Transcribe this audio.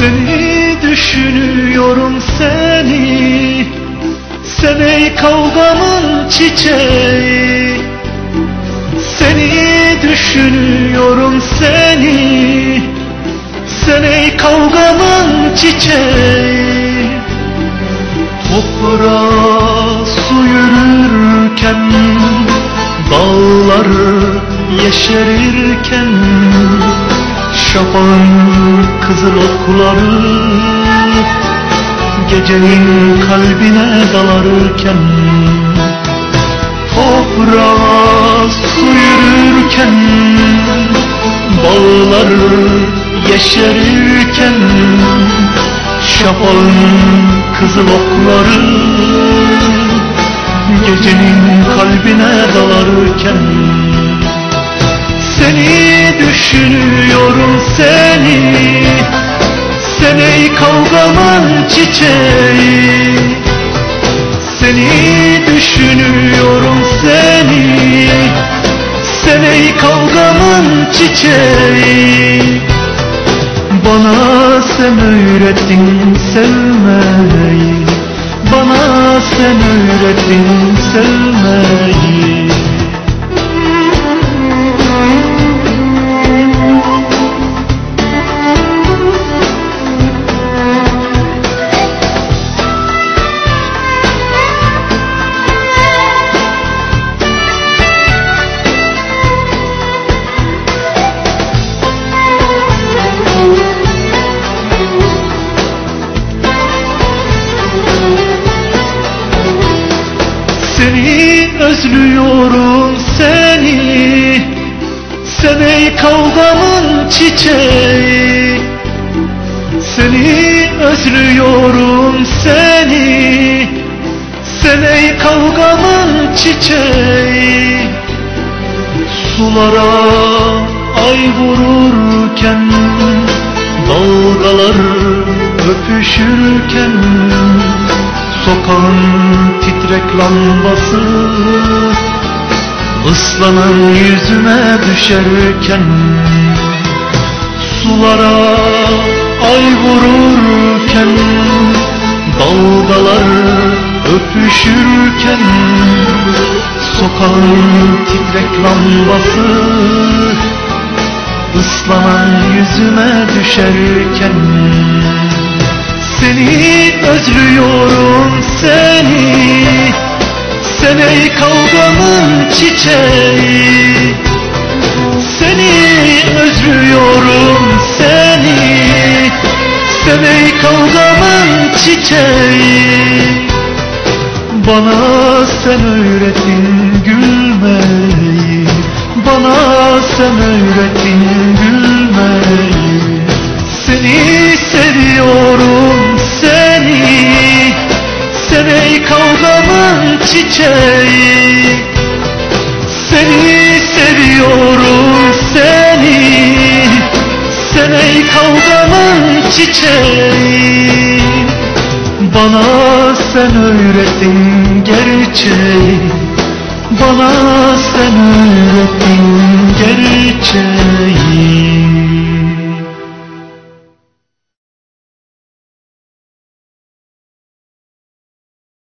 Seni düşünüyorum seni. Seney kavgamın çiçeği. Seni düşünüyorum seni. Seney kavgamın çiçeği. Toprağa su yürürken Dağlar yeşerirken Şafağın kızıl okları Gecenin kalbine dalarken Toprağa su yürürken Bağları yeşerirken Şafağın kızıl okları Gecenin kalbine dalarken Seni düşünüyorum ey kavgamın çiçeği. Seni düşünüyorum seni. Sen ey kavgamın çiçeği. Bana sen öğrettin sevmeyi. Bana sen öğrettin sevmeyi Seni özlüyorum seni. Sen ey kavgamın çiçeği. Seni özlüyorum seni. Sen ey kavgamın çiçeği. Sulara ay vururken Dalgalar öpüşürken Sokağın titrek lambası ıslanan yüzüme düşerken Sulara ay vururken Dalgalar öpüşürken Sokağın titrek lambası ıslanan yüzüme düşerken seni özlüyorum ey kavgamın çiçeği. Seni özlüyorum seni. Sen kavgamın çiçeği. Bana sen öğretin gülmeyi. Bana sen öğretin gülmeyi. Seni seviyorum seni. Sen kavgamın çiçeği Seni seviyorum seni. Sen ey kavgamın çiçeği. Bana sen öğretin gerçeği. Bana sen öğretin gerçeği